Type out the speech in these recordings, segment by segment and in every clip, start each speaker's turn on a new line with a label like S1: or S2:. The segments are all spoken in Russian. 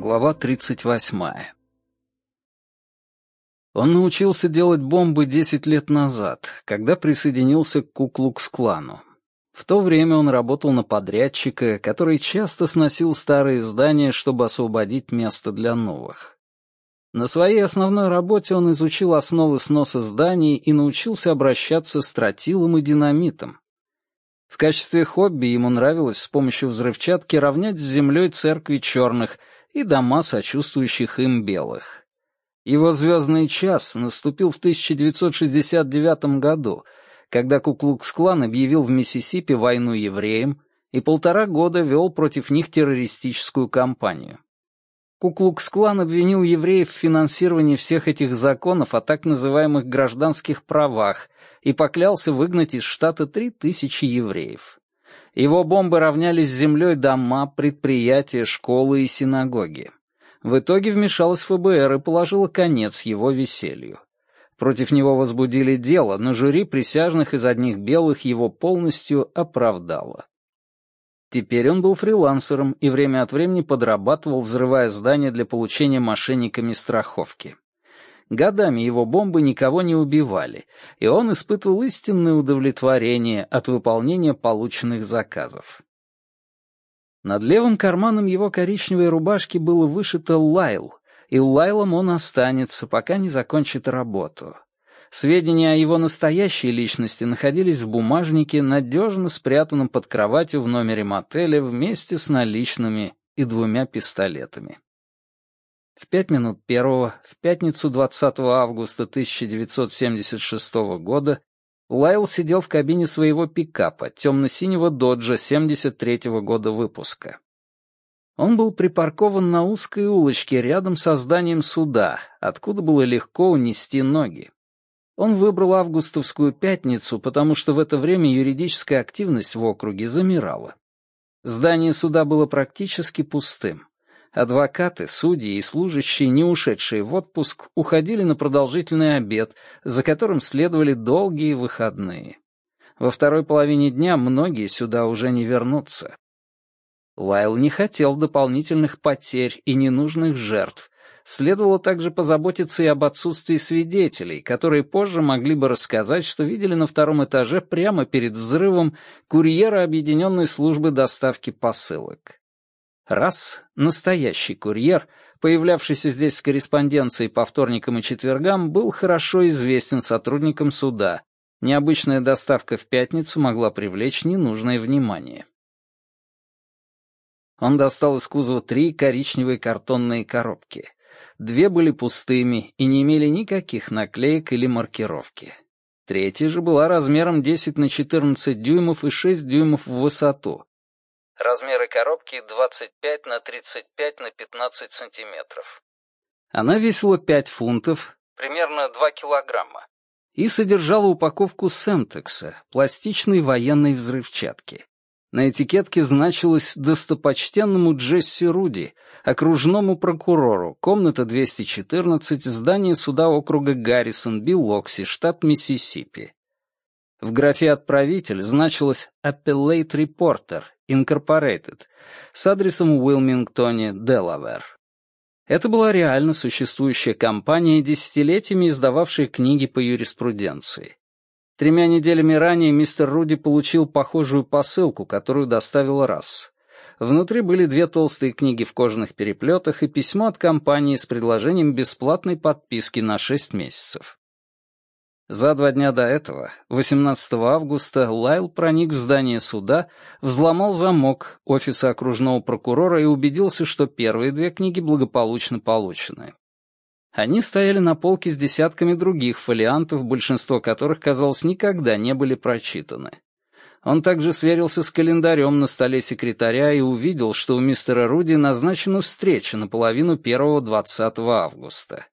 S1: Глава 38. Он научился делать бомбы 10 лет назад, когда присоединился к Куклукс-клану. В то время он работал на подрядчика, который часто сносил старые здания, чтобы освободить место для новых. На своей основной работе он изучил основы сноса зданий и научился обращаться с тротилом и динамитом. В качестве хобби ему нравилось с помощью взрывчатки равнять с землей церкви черных — и дома сочувствующих им белых. Его звездный час наступил в 1969 году, когда Куклукс-клан объявил в Миссисипи войну евреям и полтора года вел против них террористическую кампанию. Куклукс-клан обвинил евреев в финансировании всех этих законов о так называемых гражданских правах и поклялся выгнать из штата три тысячи евреев. Его бомбы равняли с землей дома, предприятия, школы и синагоги. В итоге вмешалась ФБР и положила конец его веселью. Против него возбудили дело, но жюри присяжных из одних белых его полностью оправдало. Теперь он был фрилансером и время от времени подрабатывал, взрывая здания для получения мошенниками страховки. Годами его бомбы никого не убивали, и он испытывал истинное удовлетворение от выполнения полученных заказов. Над левым карманом его коричневой рубашки было вышито «Лайл», и Лайлом он останется, пока не закончит работу. Сведения о его настоящей личности находились в бумажнике, надежно спрятанном под кроватью в номере мотеля вместе с наличными и двумя пистолетами. В пять минут первого, в пятницу 20 августа 1976 года, Лайл сидел в кабине своего пикапа, темно-синего доджа 73-го года выпуска. Он был припаркован на узкой улочке рядом со зданием суда, откуда было легко унести ноги. Он выбрал августовскую пятницу, потому что в это время юридическая активность в округе замирала. Здание суда было практически пустым. Адвокаты, судьи и служащие, не ушедшие в отпуск, уходили на продолжительный обед, за которым следовали долгие выходные. Во второй половине дня многие сюда уже не вернутся. Лайл не хотел дополнительных потерь и ненужных жертв. Следовало также позаботиться и об отсутствии свидетелей, которые позже могли бы рассказать, что видели на втором этаже прямо перед взрывом курьера Объединенной службы доставки посылок. Раз настоящий курьер, появлявшийся здесь с корреспонденцией по вторникам и четвергам, был хорошо известен сотрудникам суда. Необычная доставка в пятницу могла привлечь ненужное внимание. Он достал из кузова три коричневые картонные коробки. Две были пустыми и не имели никаких наклеек или маркировки. Третья же была размером 10 на 14 дюймов и 6 дюймов в высоту,
S2: Размеры коробки 25 на 35 на 15 сантиметров.
S1: Она весила 5 фунтов,
S2: примерно 2 килограмма,
S1: и содержала упаковку Семтекса, пластичной военной взрывчатки. На этикетке значилось «Достопочтенному Джесси Руди, окружному прокурору, комната 214, здание суда округа Гаррисон, Билокси, штат Миссисипи». В графе «Отправитель» значилось «Appellate Reporter» Incorporated с адресом Уилмингтоне, Делавэр. Это была реально существующая компания, десятилетиями издававшая книги по юриспруденции. Тремя неделями ранее мистер Руди получил похожую посылку, которую доставил раз. Внутри были две толстые книги в кожаных переплетах и письмо от компании с предложением бесплатной подписки на 6 месяцев. За два дня до этого, 18 августа, Лайл проник в здание суда, взломал замок офиса окружного прокурора и убедился, что первые две книги благополучно получены. Они стояли на полке с десятками других фолиантов, большинство которых, казалось, никогда не были прочитаны. Он также сверился с календарем на столе секретаря и увидел, что у мистера Руди назначена встреча на половину первого 20 августа.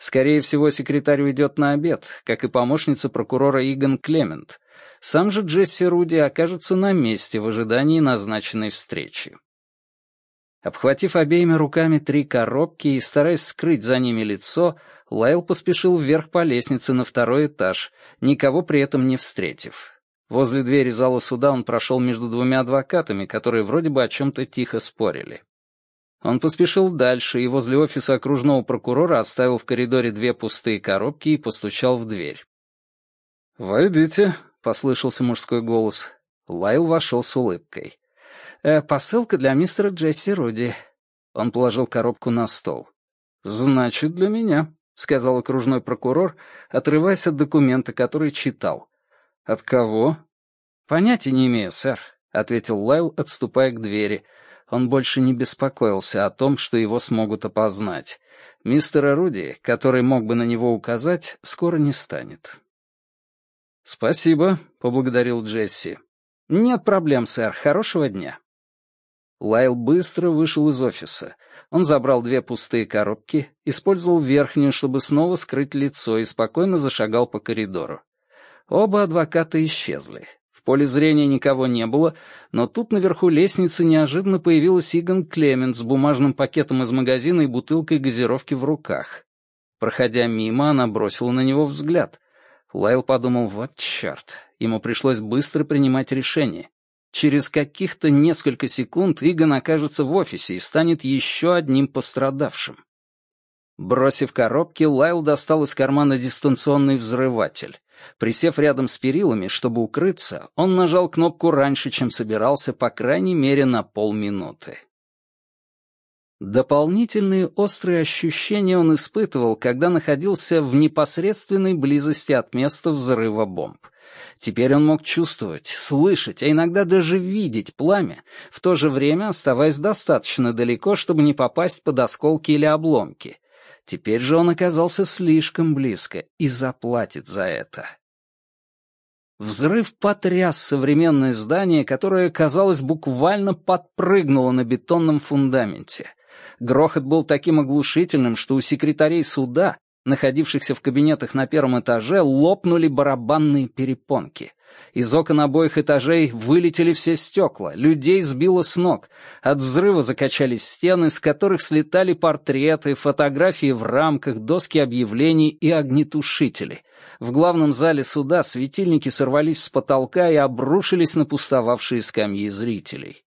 S1: Скорее всего, секретарь уйдет на обед, как и помощница прокурора Иган Клемент. Сам же Джесси Руди окажется на месте в ожидании назначенной встречи. Обхватив обеими руками три коробки и стараясь скрыть за ними лицо, Лайл поспешил вверх по лестнице на второй этаж, никого при этом не встретив. Возле двери зала суда он прошел между двумя адвокатами, которые вроде бы о чем-то тихо спорили. Он поспешил дальше и возле офиса окружного прокурора оставил в коридоре две пустые коробки и постучал в дверь. «Войдите», — послышался мужской голос. Лайл вошел с улыбкой. «Э, «Посылка для мистера Джесси Руди». Он положил коробку на стол. «Значит, для меня», — сказал окружной прокурор, отрываясь от документа, который читал. «От кого?» «Понятия не имею, сэр», — ответил Лайл, отступая к двери. Он больше не беспокоился о том, что его смогут опознать. Мистера Руди, который мог бы на него указать, скоро не станет. «Спасибо», — поблагодарил Джесси. «Нет проблем, сэр. Хорошего дня». Лайл быстро вышел из офиса. Он забрал две пустые коробки, использовал верхнюю, чтобы снова скрыть лицо, и спокойно зашагал по коридору. Оба адвоката исчезли. Поле зрения никого не было, но тут наверху лестницы неожиданно появилась Игон Клемент с бумажным пакетом из магазина и бутылкой газировки в руках. Проходя мимо, она бросила на него взгляд. Лайл подумал, вот черт, ему пришлось быстро принимать решение. Через каких-то несколько секунд Игон окажется в офисе и станет еще одним пострадавшим. Бросив коробки, Лайл достал из кармана дистанционный взрыватель. Присев рядом с перилами, чтобы укрыться, он нажал кнопку раньше, чем собирался, по крайней мере, на полминуты. Дополнительные острые ощущения он испытывал, когда находился в непосредственной близости от места взрыва бомб. Теперь он мог чувствовать, слышать, а иногда даже видеть пламя, в то же время оставаясь достаточно далеко, чтобы не попасть под осколки или обломки — Теперь же он оказался слишком близко и заплатит за это. Взрыв потряс современное здание, которое, казалось, буквально подпрыгнуло на бетонном фундаменте. Грохот был таким оглушительным, что у секретарей суда, находившихся в кабинетах на первом этаже, лопнули барабанные перепонки. Из окон обоих этажей вылетели все стекла, людей сбило с ног. От взрыва закачались стены, с которых слетали портреты, фотографии в рамках, доски объявлений и огнетушители. В главном зале суда светильники сорвались с потолка и обрушились на пустовавшие скамьи зрителей.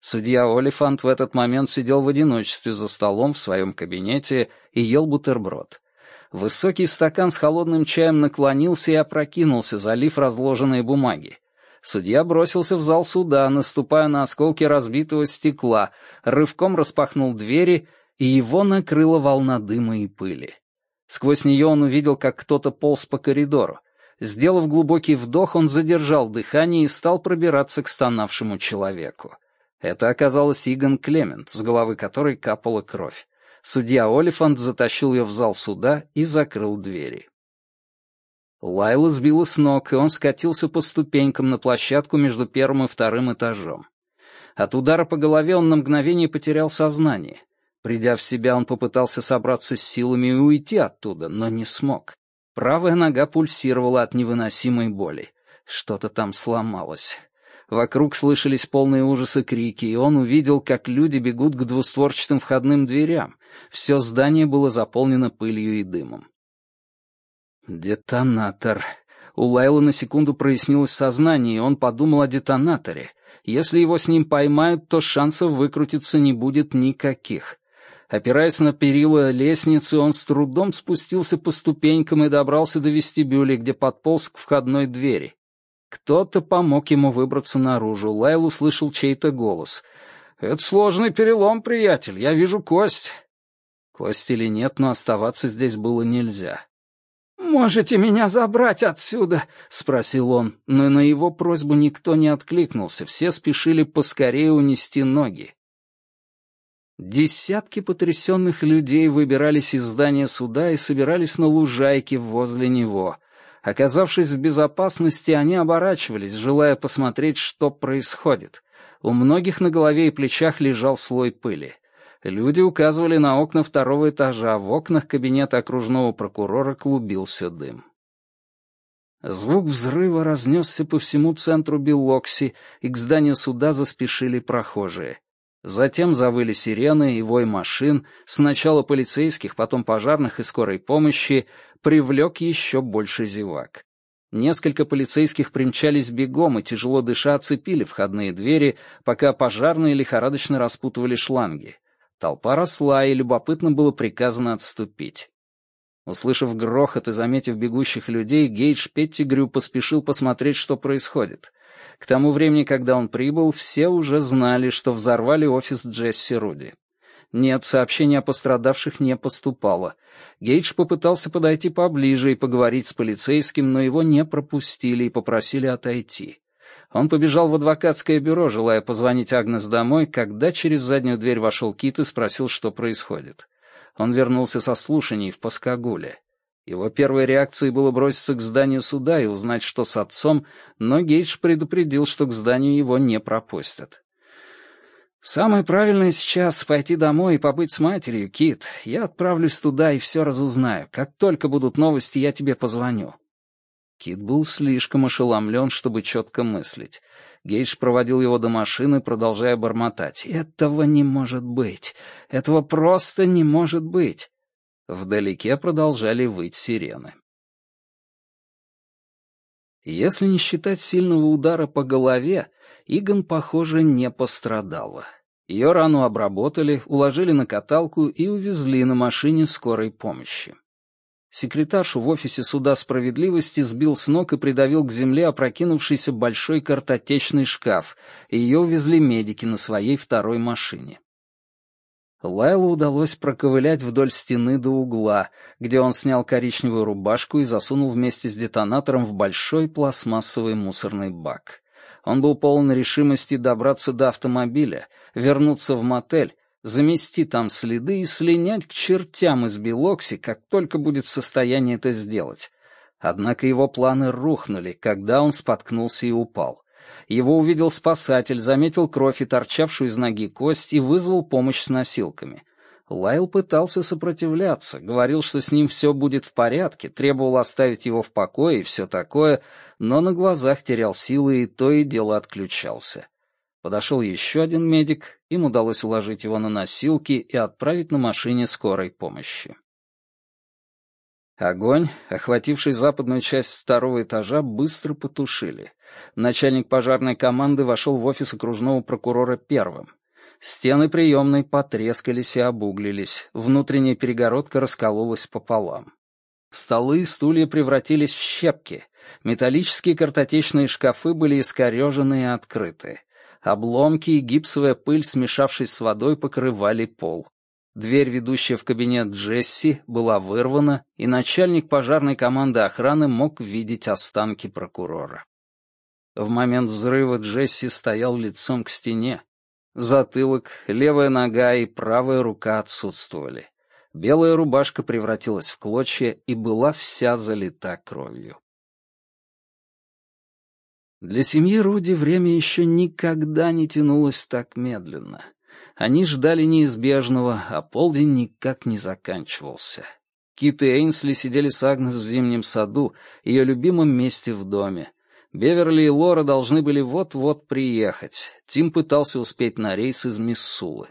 S1: Судья Олифант в этот момент сидел в одиночестве за столом в своем кабинете и ел бутерброд. Высокий стакан с холодным чаем наклонился и опрокинулся, залив разложенные бумаги. Судья бросился в зал суда, наступая на осколки разбитого стекла, рывком распахнул двери, и его накрыла волна дыма и пыли. Сквозь нее он увидел, как кто-то полз по коридору. Сделав глубокий вдох, он задержал дыхание и стал пробираться к стонавшему человеку. Это оказалась Игон Клемент, с головы которой капала кровь. Судья Олифант затащил ее в зал суда и закрыл двери. Лайла сбила с ног, и он скатился по ступенькам на площадку между первым и вторым этажом. От удара по голове он на мгновение потерял сознание. Придя в себя, он попытался собраться с силами и уйти оттуда, но не смог. Правая нога пульсировала от невыносимой боли. Что-то там сломалось. Вокруг слышались полные ужаса крики, и он увидел, как люди бегут к двустворчатым входным дверям. Все здание было заполнено пылью и дымом. Детонатор. У Лайлы на секунду прояснилось сознание, и он подумал о детонаторе. Если его с ним поймают, то шансов выкрутиться не будет никаких. Опираясь на перила лестницы, он с трудом спустился по ступенькам и добрался до вестибюля, где подполз к входной двери. Кто-то помог ему выбраться наружу. Лайл услышал чей-то голос. «Это сложный перелом, приятель. Я вижу кость». Кость или нет, но оставаться здесь было нельзя. «Можете меня забрать отсюда?» — спросил он, но на его просьбу никто не откликнулся, все спешили поскорее унести ноги. Десятки потрясенных людей выбирались из здания суда и собирались на лужайке возле него. Оказавшись в безопасности, они оборачивались, желая посмотреть, что происходит. У многих на голове и плечах лежал слой пыли. Люди указывали на окна второго этажа, в окнах кабинета окружного прокурора клубился дым. Звук взрыва разнесся по всему центру Белокси, и к зданию суда заспешили прохожие. Затем завыли сирены и вой машин, сначала полицейских, потом пожарных и скорой помощи, привлек еще больше зевак. Несколько полицейских примчались бегом и, тяжело дыша, оцепили входные двери, пока пожарные лихорадочно распутывали шланги. Толпа росла, и любопытно было приказано отступить. Услышав грохот и заметив бегущих людей, Гейдж Петтигрю поспешил посмотреть, что происходит. К тому времени, когда он прибыл, все уже знали, что взорвали офис Джесси Руди. Нет, сообщения о пострадавших не поступало. Гейдж попытался подойти поближе и поговорить с полицейским, но его не пропустили и попросили отойти. Он побежал в адвокатское бюро, желая позвонить Агнес домой, когда через заднюю дверь вошел Кит и спросил, что происходит он вернулся со слушаний в Паскагуле. Его первой реакцией было броситься к зданию суда и узнать, что с отцом, но Гейдж предупредил, что к зданию его не пропустят. «Самое правильное сейчас — пойти домой и побыть с матерью, Кит. Я отправлюсь туда и все разузнаю. Как только будут новости, я тебе позвоню». Кит был слишком ошеломлен, чтобы четко мыслить. Гейдж проводил его до машины, продолжая бормотать. «Этого не может быть! Этого просто не может быть!» Вдалеке продолжали выть сирены. Если не считать сильного удара по голове, Игон, похоже, не пострадала. Ее рану обработали, уложили на каталку и увезли на машине скорой помощи. Секретаршу в офисе суда справедливости сбил с ног и придавил к земле опрокинувшийся большой картотечный шкаф, и ее увезли медики на своей второй машине. Лайлу удалось проковылять вдоль стены до угла, где он снял коричневую рубашку и засунул вместе с детонатором в большой пластмассовый мусорный бак. Он был полон решимости добраться до автомобиля, вернуться в мотель замести там следы и слинять к чертям из Белокси, как только будет в состоянии это сделать. Однако его планы рухнули, когда он споткнулся и упал. Его увидел спасатель, заметил кровь и торчавшую из ноги кость и вызвал помощь с носилками. Лайл пытался сопротивляться, говорил, что с ним все будет в порядке, требовал оставить его в покое и все такое, но на глазах терял силы и то и дело отключался. Подошел еще один медик, им удалось уложить его на носилки и отправить на машине скорой помощи. Огонь, охвативший западную часть второго этажа, быстро потушили. Начальник пожарной команды вошел в офис окружного прокурора первым. Стены приемной потрескались и обуглились, внутренняя перегородка раскололась пополам. Столы и стулья превратились в щепки, металлические картотечные шкафы были искорежены и открыты. Обломки и гипсовая пыль, смешавшись с водой, покрывали пол. Дверь, ведущая в кабинет Джесси, была вырвана, и начальник пожарной команды охраны мог видеть останки прокурора. В момент взрыва Джесси стоял лицом к стене. Затылок, левая нога и правая рука отсутствовали. Белая рубашка превратилась в клочья и была вся залита кровью. Для семьи Руди время еще никогда не тянулось так медленно. Они ждали неизбежного, а полдень никак не заканчивался. Кит и Эйнсли сидели с Агнес в зимнем саду, ее любимом месте в доме. Беверли и Лора должны были вот-вот приехать. Тим пытался успеть на рейс из Миссулы.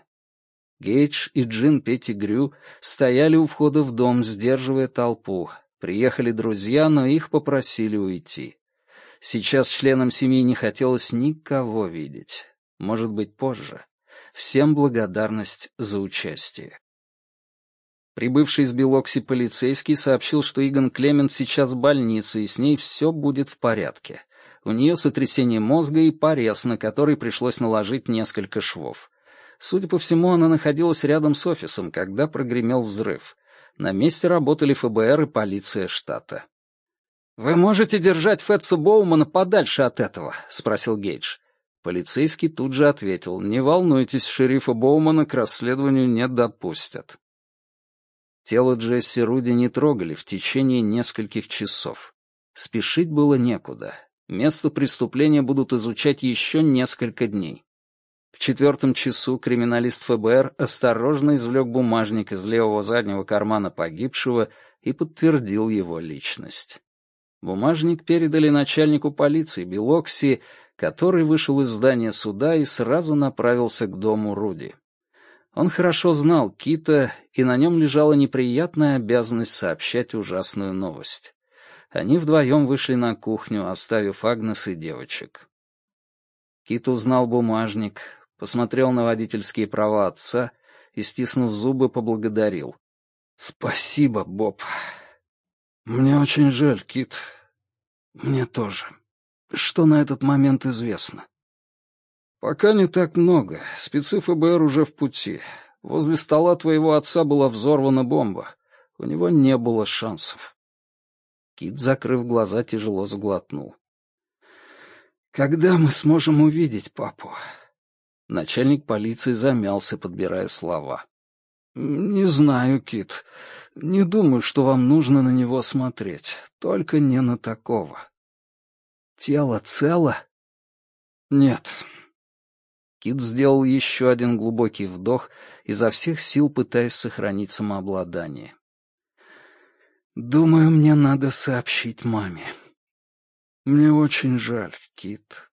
S1: Гейдж и Джин Петтигрю стояли у входа в дом, сдерживая толпу. Приехали друзья, но их попросили уйти. Сейчас членам семьи не хотелось никого видеть. Может быть, позже. Всем благодарность за участие. Прибывший из Белокси полицейский сообщил, что Игон Клемент сейчас в больнице, и с ней все будет в порядке. У нее сотрясение мозга и порез, на который пришлось наложить несколько швов. Судя по всему, она находилась рядом с офисом, когда прогремел взрыв. На месте работали ФБР и полиция штата. «Вы можете держать Фетса Боумана подальше от этого?» — спросил Гейдж. Полицейский тут же ответил, «Не волнуйтесь, шерифа Боумана к расследованию не допустят». Тело Джесси Руди не трогали в течение нескольких часов. Спешить было некуда. Место преступления будут изучать еще несколько дней. В четвертом часу криминалист ФБР осторожно извлек бумажник из левого заднего кармана погибшего и подтвердил его личность. Бумажник передали начальнику полиции Белокси, который вышел из здания суда и сразу направился к дому Руди. Он хорошо знал Кита, и на нем лежала неприятная обязанность сообщать ужасную новость. Они вдвоем вышли на кухню, оставив Агнес и девочек. Кит узнал бумажник, посмотрел на водительские права отца и, стиснув зубы, поблагодарил. «Спасибо, Боб. Мне очень жаль, Кит. Мне тоже. Что на этот момент известно?» «Пока не так много. Спецы ФБР уже в пути. Возле стола твоего отца была взорвана бомба. У него не было шансов». Кит, закрыв глаза, тяжело сглотнул. «Когда мы сможем увидеть папу?» Начальник полиции замялся, подбирая слова. «Не знаю, Кит. Не думаю, что вам нужно на него смотреть. Только не на такого». «Тело цело?» «Нет». Кит сделал еще один глубокий вдох, изо всех сил пытаясь сохранить самообладание. «Думаю, мне надо сообщить маме». «Мне очень жаль, Кит».